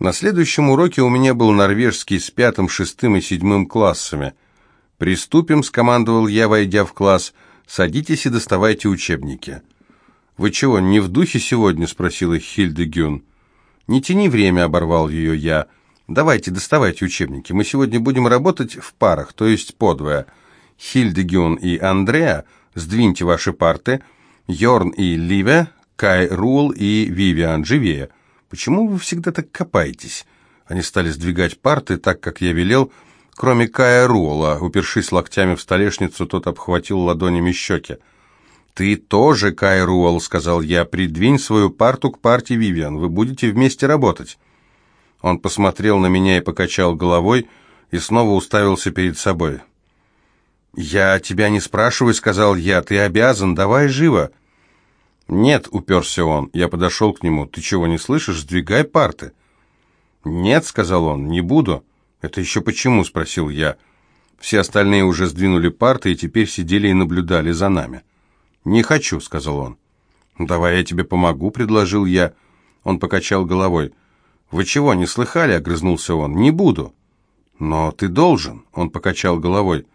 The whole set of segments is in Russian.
На следующем уроке у меня был норвежский с пятым, шестым и седьмым классами. «Приступим», — скомандовал я, войдя в класс. «Садитесь и доставайте учебники». «Вы чего, не в духе сегодня?» — спросила Хильда Гюн. «Не тяни время», — оборвал ее я. «Давайте, доставайте учебники. Мы сегодня будем работать в парах, то есть подвое. Хильда Гюн и Андреа, сдвиньте ваши парты. Йорн и Ливе, Кай Рул и Вивиан, живее. Почему вы всегда так копаетесь?» Они стали сдвигать парты так, как я велел, кроме Кая Рула. Упершись локтями в столешницу, тот обхватил ладонями щеки. «Ты тоже, Кай Руэлл», — сказал я, — «придвинь свою парту к партии Вивиан, вы будете вместе работать». Он посмотрел на меня и покачал головой, и снова уставился перед собой. «Я тебя не спрашиваю», — сказал я, — «ты обязан, давай живо». «Нет», — уперся он, я подошел к нему, — «ты чего не слышишь? Сдвигай парты». «Нет», — сказал он, — «не буду». «Это еще почему?» — спросил я. Все остальные уже сдвинули парты и теперь сидели и наблюдали за нами. «Не хочу», — сказал он. «Давай я тебе помогу», — предложил я. Он покачал головой. «Вы чего, не слыхали?» — огрызнулся он. «Не буду». «Но ты должен», — он покачал головой.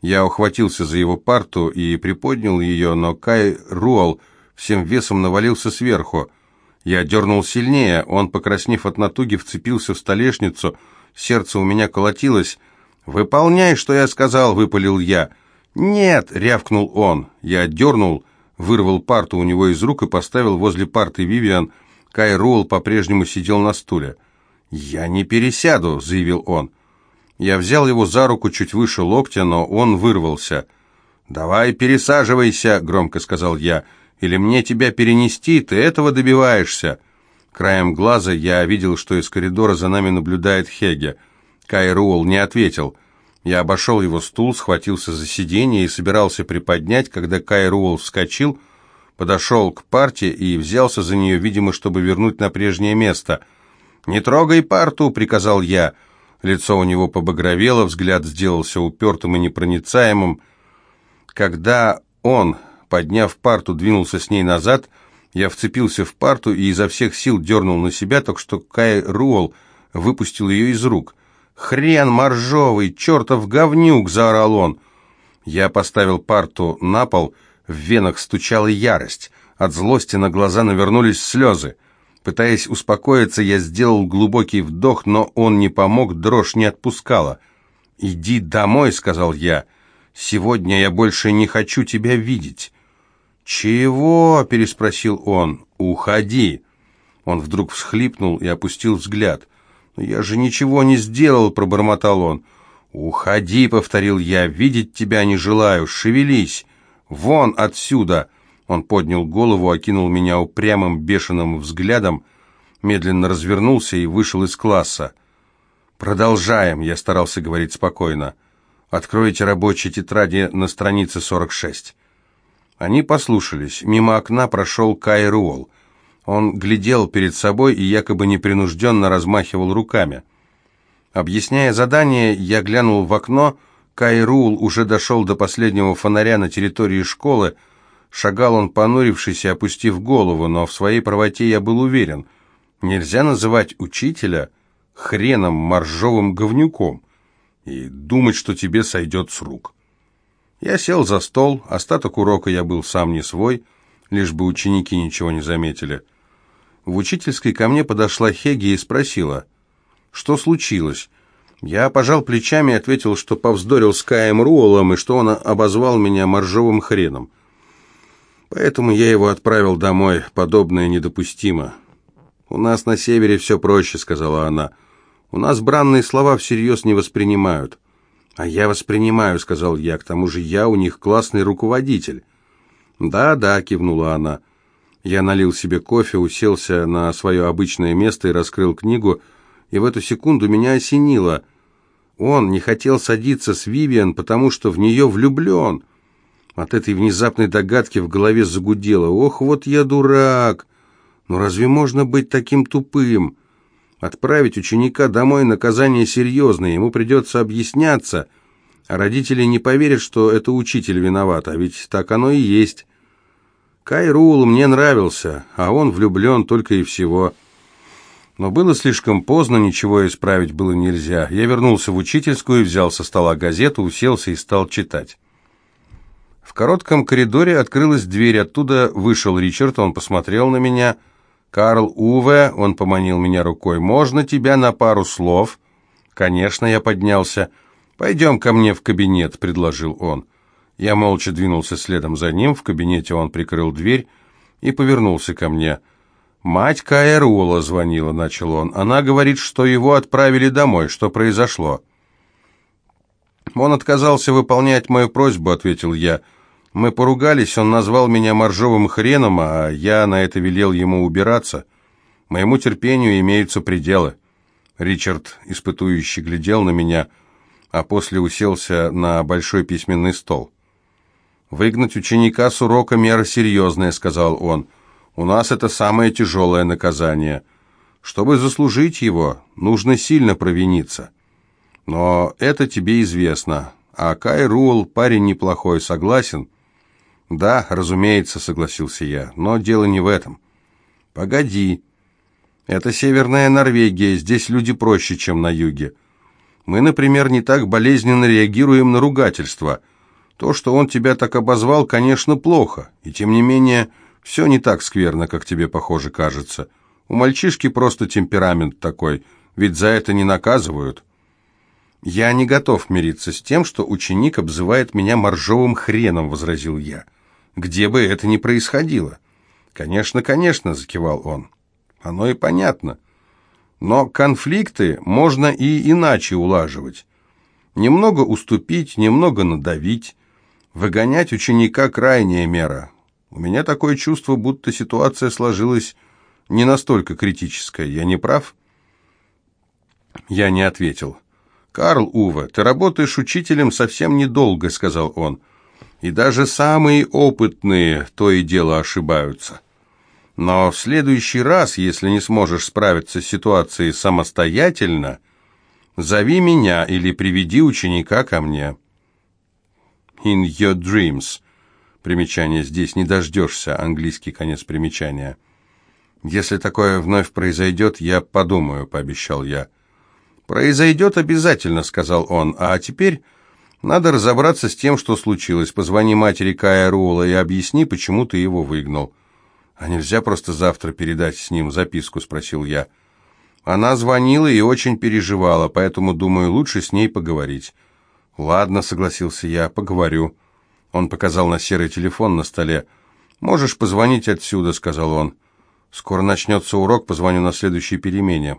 Я ухватился за его парту и приподнял ее, но Кай Руал всем весом навалился сверху. Я дернул сильнее, он, покраснев от натуги, вцепился в столешницу. Сердце у меня колотилось. «Выполняй, что я сказал», — выпалил я. «Нет!» — рявкнул он. Я дернул, вырвал парту у него из рук и поставил возле парты Вивиан. Кай Роул по-прежнему сидел на стуле. «Я не пересяду», — заявил он. Я взял его за руку чуть выше локтя, но он вырвался. «Давай пересаживайся», — громко сказал я. «Или мне тебя перенести, ты этого добиваешься». Краем глаза я видел, что из коридора за нами наблюдает Хеге. Кай Руэлл не ответил. Я обошел его стул, схватился за сиденье и собирался приподнять, когда Кай Руэлл вскочил, подошел к парте и взялся за нее, видимо, чтобы вернуть на прежнее место. «Не трогай парту!» — приказал я. Лицо у него побагровело, взгляд сделался упертым и непроницаемым. Когда он, подняв парту, двинулся с ней назад, я вцепился в парту и изо всех сил дернул на себя, так что Кай Руэлл выпустил ее из рук — «Хрен моржовый, чертов говнюк!» — заорал он. Я поставил парту на пол, в венах стучала ярость. От злости на глаза навернулись слезы. Пытаясь успокоиться, я сделал глубокий вдох, но он не помог, дрожь не отпускала. «Иди домой», — сказал я. «Сегодня я больше не хочу тебя видеть». «Чего?» — переспросил он. «Уходи». Он вдруг всхлипнул и опустил взгляд. «Я же ничего не сделал», — пробормотал он. «Уходи», — повторил я, — «видеть тебя не желаю, шевелись! Вон отсюда!» Он поднял голову, окинул меня упрямым, бешеным взглядом, медленно развернулся и вышел из класса. «Продолжаем», — я старался говорить спокойно. «Откройте рабочие тетради на странице 46». Они послушались. Мимо окна прошел Кай Руэлл. Он глядел перед собой и якобы непринужденно размахивал руками. Объясняя задание, я глянул в окно. Кайрул уже дошел до последнего фонаря на территории школы. Шагал он, понурившись и опустив голову, но в своей правоте я был уверен. Нельзя называть учителя хреном моржовым говнюком и думать, что тебе сойдет с рук. Я сел за стол, остаток урока я был сам не свой, лишь бы ученики ничего не заметили. В учительской ко мне подошла Хеги и спросила, что случилось. Я пожал плечами и ответил, что повздорил с Каем Руолом и что он обозвал меня моржовым хреном. Поэтому я его отправил домой, подобное недопустимо. «У нас на севере все проще», — сказала она. «У нас бранные слова всерьез не воспринимают». «А я воспринимаю», — сказал я, — «к тому же я у них классный руководитель». «Да, да», — кивнула она, — я налил себе кофе, уселся на свое обычное место и раскрыл книгу, и в эту секунду меня осенило. Он не хотел садиться с Вивиан, потому что в нее влюблен. От этой внезапной догадки в голове загудело. «Ох, вот я дурак! Но разве можно быть таким тупым?» Отправить ученика домой наказание серьезное, ему придется объясняться, а родители не поверят, что это учитель виноват, а ведь так оно и есть. Кайрул мне нравился, а он влюблен только и всего. Но было слишком поздно, ничего исправить было нельзя. Я вернулся в учительскую, взял со стола газету, уселся и стал читать. В коротком коридоре открылась дверь, оттуда вышел Ричард, он посмотрел на меня. «Карл Уве», он поманил меня рукой, — «можно тебя на пару слов?» «Конечно», я поднялся. «Пойдем ко мне в кабинет», — предложил он. Я молча двинулся следом за ним, в кабинете он прикрыл дверь и повернулся ко мне. «Мать Каэрула звонила», — начал он. «Она говорит, что его отправили домой. Что произошло?» «Он отказался выполнять мою просьбу», — ответил я. «Мы поругались, он назвал меня моржовым хреном, а я на это велел ему убираться. Моему терпению имеются пределы». Ричард, испытующий, глядел на меня, а после уселся на большой письменный стол. «Выгнать ученика с урока мера серьезная», — сказал он. У нас это самое тяжелое наказание. Чтобы заслужить его, нужно сильно провиниться. Но это тебе известно. А Кай Рул парень неплохой, согласен? Да, разумеется, согласился я, но дело не в этом. Погоди. Это северная Норвегия, здесь люди проще, чем на юге. Мы, например, не так болезненно реагируем на ругательство. То, что он тебя так обозвал, конечно, плохо, и тем не менее все не так скверно, как тебе, похоже, кажется. У мальчишки просто темперамент такой, ведь за это не наказывают. Я не готов мириться с тем, что ученик обзывает меня моржовым хреном, возразил я. Где бы это ни происходило. Конечно, конечно, закивал он. Оно и понятно. Но конфликты можно и иначе улаживать. Немного уступить, немного надавить. Выгонять ученика – крайняя мера. У меня такое чувство, будто ситуация сложилась не настолько критическая. Я не прав?» Я не ответил. «Карл Ува, ты работаешь учителем совсем недолго», — сказал он. «И даже самые опытные то и дело ошибаются. Но в следующий раз, если не сможешь справиться с ситуацией самостоятельно, зови меня или приведи ученика ко мне». «In your dreams», Примечание «здесь не дождешься», английский конец примечания. «Если такое вновь произойдет, я подумаю», — пообещал я. «Произойдет обязательно», — сказал он. «А теперь надо разобраться с тем, что случилось. Позвони матери Кая Рула и объясни, почему ты его выгнал». «А нельзя просто завтра передать с ним записку?» — спросил я. Она звонила и очень переживала, поэтому, думаю, лучше с ней поговорить. «Ладно», — согласился я, — «поговорю». Он показал на серый телефон на столе. «Можешь позвонить отсюда», — сказал он. «Скоро начнется урок, позвоню на следующей перемене».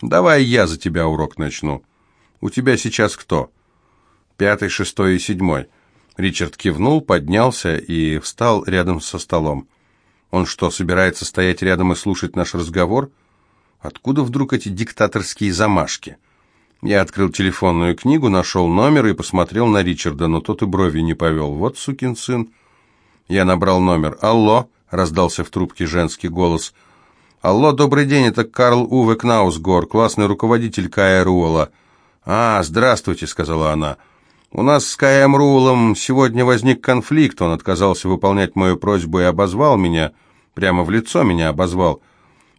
«Давай я за тебя урок начну. У тебя сейчас кто?» «Пятый, шестой и седьмой». Ричард кивнул, поднялся и встал рядом со столом. «Он что, собирается стоять рядом и слушать наш разговор? Откуда вдруг эти диктаторские замашки?» Я открыл телефонную книгу, нашел номер и посмотрел на Ричарда, но тот и брови не повел. Вот сукин сын. Я набрал номер. «Алло!» — раздался в трубке женский голос. «Алло, добрый день, это Карл Уве Кнаусгор, классный руководитель Кая Руэлла». «А, здравствуйте», — сказала она. «У нас с Каем Руэллом сегодня возник конфликт. Он отказался выполнять мою просьбу и обозвал меня. Прямо в лицо меня обозвал.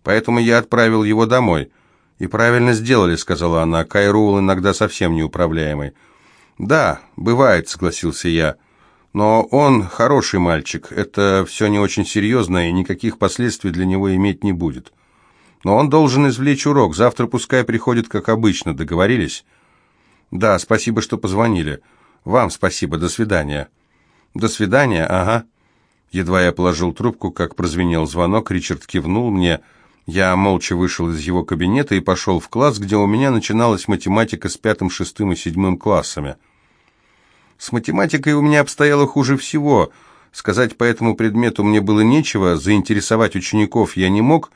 Поэтому я отправил его домой». «И правильно сделали», — сказала она. «Кайрул иногда совсем неуправляемый». «Да, бывает», — согласился я. «Но он хороший мальчик. Это все не очень серьезно, и никаких последствий для него иметь не будет. Но он должен извлечь урок. Завтра пускай приходит, как обычно. Договорились?» «Да, спасибо, что позвонили. Вам спасибо. До свидания». «До свидания, ага». Едва я положил трубку, как прозвенел звонок, Ричард кивнул мне — я молча вышел из его кабинета и пошел в класс, где у меня начиналась математика с пятым, шестым и седьмым классами. С математикой у меня обстояло хуже всего. Сказать по этому предмету мне было нечего, заинтересовать учеников я не мог.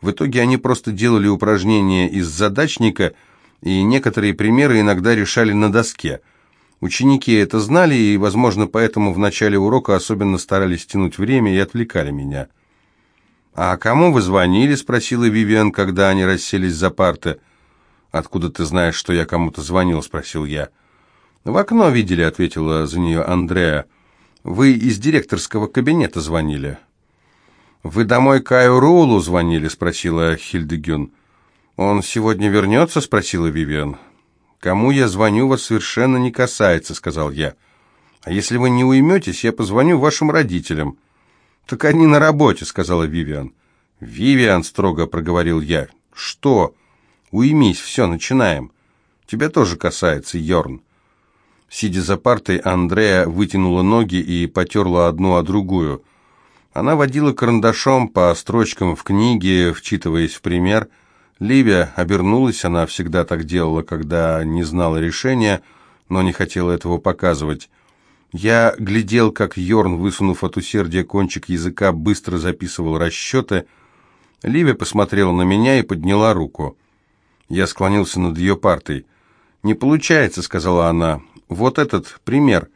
В итоге они просто делали упражнения из задачника, и некоторые примеры иногда решали на доске. Ученики это знали, и, возможно, поэтому в начале урока особенно старались тянуть время и отвлекали меня. «А кому вы звонили?» — спросила Вивиан, когда они расселись за парты. «Откуда ты знаешь, что я кому-то звонил?» — спросил я. «В окно видели», — ответила за нее Андреа. «Вы из директорского кабинета звонили». «Вы домой Каю Роулу звонили?» — спросила Хильдегюн. «Он сегодня вернется?» — спросила Вивиан. «Кому я звоню, вас совершенно не касается», — сказал я. «А если вы не уйметесь, я позвоню вашим родителям». «Так они на работе», — сказала Вивиан. «Вивиан», — строго проговорил я. «Что?» «Уймись, все, начинаем». «Тебя тоже касается, Йорн». Сидя за партой, Андрея вытянула ноги и потерла одну о другую — она водила карандашом по строчкам в книге, вчитываясь в пример. Ливия обернулась, она всегда так делала, когда не знала решения, но не хотела этого показывать. Я глядел, как Йорн, высунув от усердия кончик языка, быстро записывал расчеты. Ливия посмотрела на меня и подняла руку. Я склонился над ее партой. «Не получается», — сказала она. «Вот этот пример».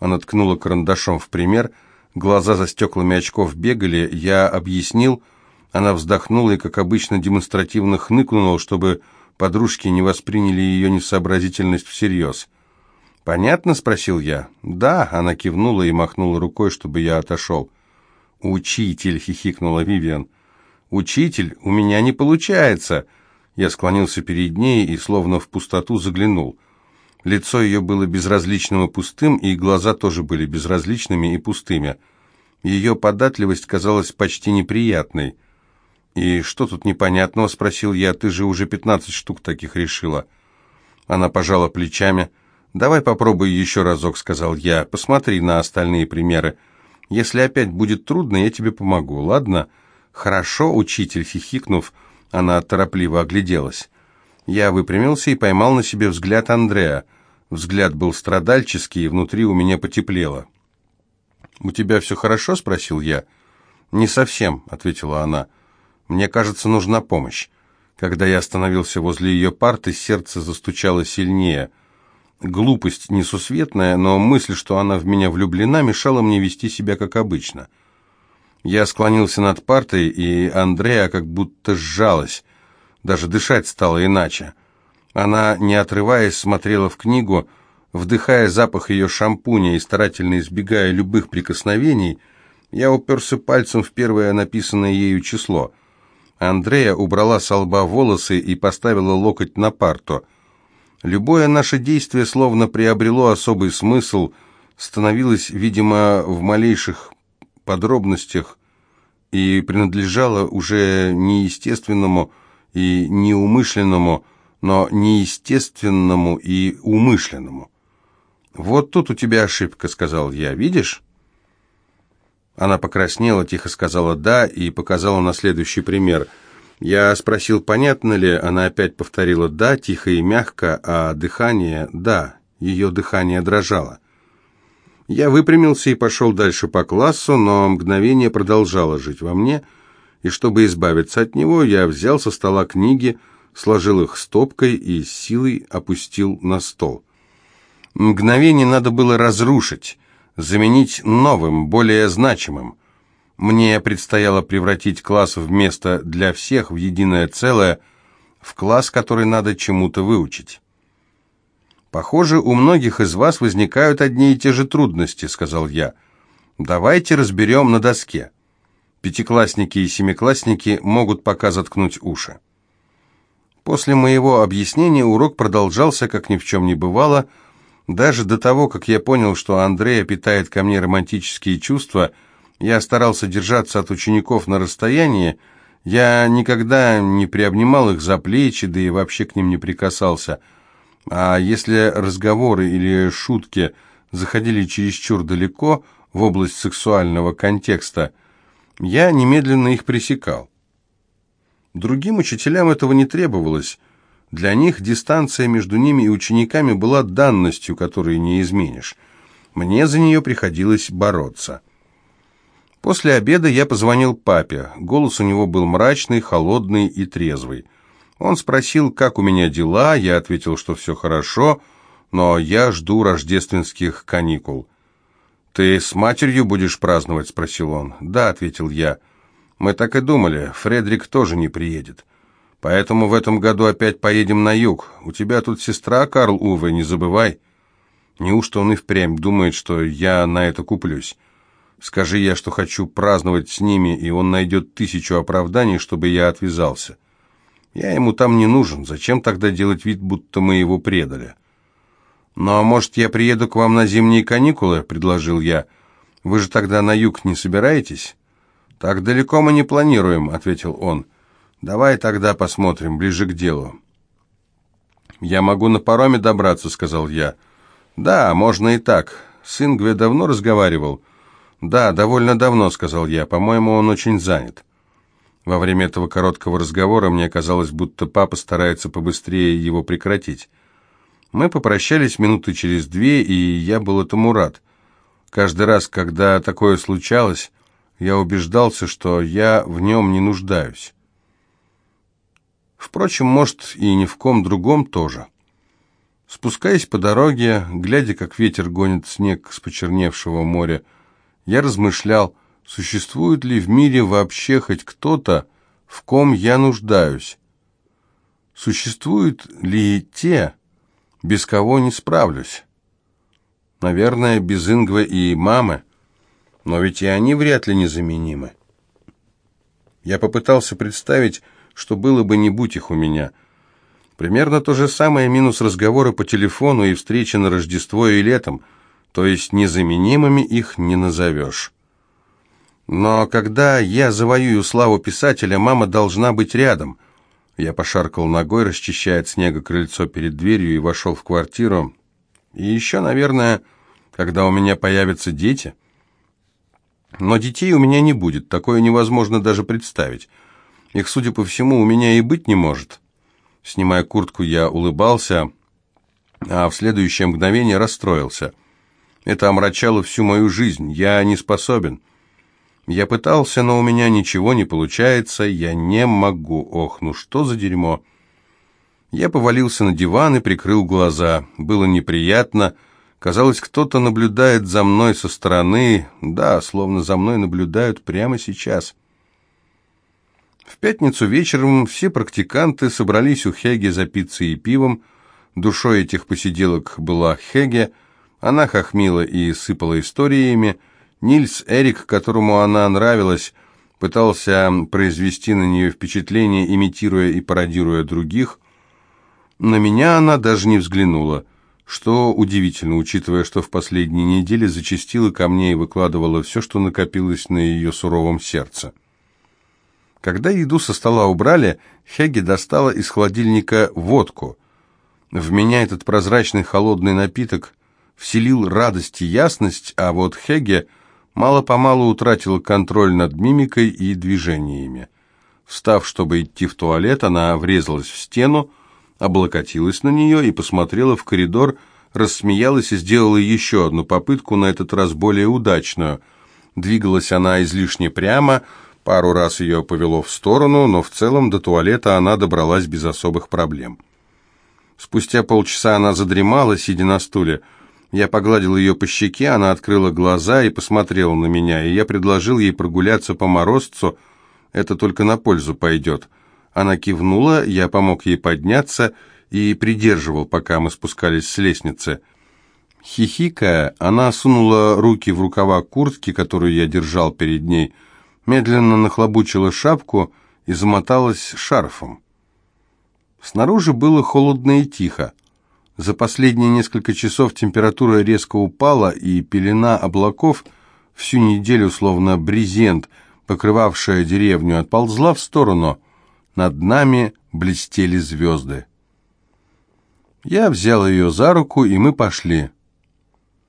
Она ткнула карандашом в пример — Глаза за стеклами очков бегали, я объяснил. Она вздохнула и, как обычно, демонстративно хныкнула, чтобы подружки не восприняли ее несообразительность всерьез. «Понятно?» — спросил я. «Да», — она кивнула и махнула рукой, чтобы я отошел. «Учитель!» — хихикнула Вивиан. «Учитель, у меня не получается!» Я склонился перед ней и словно в пустоту заглянул. Лицо ее было безразличным и пустым, и глаза тоже были безразличными и пустыми. Ее податливость казалась почти неприятной. «И что тут непонятного?» — спросил я. «Ты же уже пятнадцать штук таких решила». Она пожала плечами. «Давай попробуй еще разок», — сказал я. «Посмотри на остальные примеры. Если опять будет трудно, я тебе помогу, ладно?» «Хорошо, учитель», — хихикнув, она торопливо огляделась. Я выпрямился и поймал на себе взгляд Андрея. Взгляд был страдальческий, и внутри у меня потеплело. «У тебя все хорошо?» — спросил я. «Не совсем», — ответила она. «Мне кажется, нужна помощь». Когда я остановился возле ее парты, сердце застучало сильнее. Глупость несусветная, но мысль, что она в меня влюблена, мешала мне вести себя как обычно. Я склонился над партой, и Андрея как будто сжалась. Даже дышать стало иначе. Она, не отрываясь, смотрела в книгу, вдыхая запах ее шампуня и старательно избегая любых прикосновений, я уперся пальцем в первое написанное ею число. Андрея убрала с лба волосы и поставила локоть на парту. Любое наше действие словно приобрело особый смысл, становилось, видимо, в малейших подробностях и принадлежало уже неестественному, и неумышленному, но неестественному и умышленному. «Вот тут у тебя ошибка», — сказал я, — «видишь?» Она покраснела, тихо сказала «да» и показала на следующий пример. Я спросил, понятно ли, она опять повторила «да», тихо и мягко, а дыхание «да», ее дыхание дрожало. Я выпрямился и пошел дальше по классу, но мгновение продолжало жить во мне — и чтобы избавиться от него, я взял со стола книги, сложил их стопкой и с силой опустил на стол. Мгновение надо было разрушить, заменить новым, более значимым. Мне предстояло превратить класс в место для всех в единое целое, в класс, который надо чему-то выучить. «Похоже, у многих из вас возникают одни и те же трудности», — сказал я. «Давайте разберем на доске». Пятиклассники и семиклассники могут пока заткнуть уши. После моего объяснения урок продолжался, как ни в чем не бывало. Даже до того, как я понял, что Андрея питает ко мне романтические чувства, я старался держаться от учеников на расстоянии, я никогда не приобнимал их за плечи, да и вообще к ним не прикасался. А если разговоры или шутки заходили чересчур далеко в область сексуального контекста – я немедленно их пресекал. Другим учителям этого не требовалось. Для них дистанция между ними и учениками была данностью, которую не изменишь. Мне за нее приходилось бороться. После обеда я позвонил папе. Голос у него был мрачный, холодный и трезвый. Он спросил, как у меня дела, я ответил, что все хорошо, но я жду рождественских каникул. «Ты с матерью будешь праздновать?» – спросил он. «Да», – ответил я. «Мы так и думали, Фредерик тоже не приедет. Поэтому в этом году опять поедем на юг. У тебя тут сестра, Карл Уве, не забывай». Неужто он и впрямь думает, что я на это куплюсь? Скажи я, что хочу праздновать с ними, и он найдет тысячу оправданий, чтобы я отвязался. Я ему там не нужен. Зачем тогда делать вид, будто мы его предали? «Ну, а может, я приеду к вам на зимние каникулы?» — предложил я. «Вы же тогда на юг не собираетесь?» «Так далеко мы не планируем», — ответил он. «Давай тогда посмотрим, ближе к делу». «Я могу на пароме добраться», — сказал я. «Да, можно и так. С Ингве давно разговаривал?» «Да, довольно давно», — сказал я. «По-моему, он очень занят». Во время этого короткого разговора мне казалось, будто папа старается побыстрее его прекратить. Мы попрощались минуты через две, и я был этому рад. Каждый раз, когда такое случалось, я убеждался, что я в нем не нуждаюсь. Впрочем, может, и ни в ком другом тоже. Спускаясь по дороге, глядя, как ветер гонит снег с почерневшего моря, я размышлял, существует ли в мире вообще хоть кто-то, в ком я нуждаюсь. Существуют ли те, без кого не справлюсь? Наверное, без Ингвы и мамы, но ведь и они вряд ли незаменимы. Я попытался представить, что было бы, не будь их у меня. Примерно то же самое минус разговора по телефону и встречи на Рождество и летом, то есть незаменимыми их не назовешь. Но когда я завоюю славу писателя, мама должна быть рядом. Я пошаркал ногой, расчищая от снега крыльцо перед дверью и вошел в квартиру. И еще, наверное, когда у меня появятся дети. Но детей у меня не будет, такое невозможно даже представить. Их, судя по всему, у меня и быть не может. Снимая куртку, я улыбался, а в следующее мгновение расстроился. Это омрачало всю мою жизнь. Я не способен. Я пытался, но у меня ничего не получается. Я не могу. Ох, ну что за дерьмо. Я повалился на диван и прикрыл глаза. Было неприятно. Казалось, кто-то наблюдает за мной со стороны. Да, словно за мной наблюдают прямо сейчас. В пятницу вечером все практиканты собрались у Хеге за пиццей и пивом. Душой этих посиделок была Хеге. Она хохмила и сыпала историями. Нильс Эрик, которому она нравилась, пытался произвести на нее впечатление, имитируя и пародируя других. На меня она даже не взглянула, что удивительно, учитывая, что в последние недели зачастила ко мне и выкладывала все, что накопилось на ее суровом сердце. Когда еду со стола убрали, Хеги достала из холодильника водку. В меня этот прозрачный холодный напиток вселил радость и ясность, а вот Хеге мало-помалу утратила контроль над мимикой и движениями. Встав, чтобы идти в туалет, она врезалась в стену, облокотилась на нее и посмотрела в коридор, рассмеялась и сделала еще одну попытку, на этот раз более удачную. Двигалась она излишне прямо, Пару раз ее повело в сторону, но в целом до туалета она добралась без особых проблем. Спустя полчаса она задремала, сидя на стуле. Я погладил ее по щеке, она открыла глаза и посмотрела на меня, и я предложил ей прогуляться по морозцу, это только на пользу пойдет. Она кивнула, я помог ей подняться и придерживал, пока мы спускались с лестницы. Хихикая, она сунула руки в рукава куртки, которую я держал перед ней, — медленно нахлобучила шапку и замоталась шарфом. Снаружи было холодно и тихо. За последние несколько часов температура резко упала, и пелена облаков, всю неделю словно брезент, покрывавшая деревню, отползла в сторону. Над нами блестели звезды. Я взял ее за руку, и мы пошли.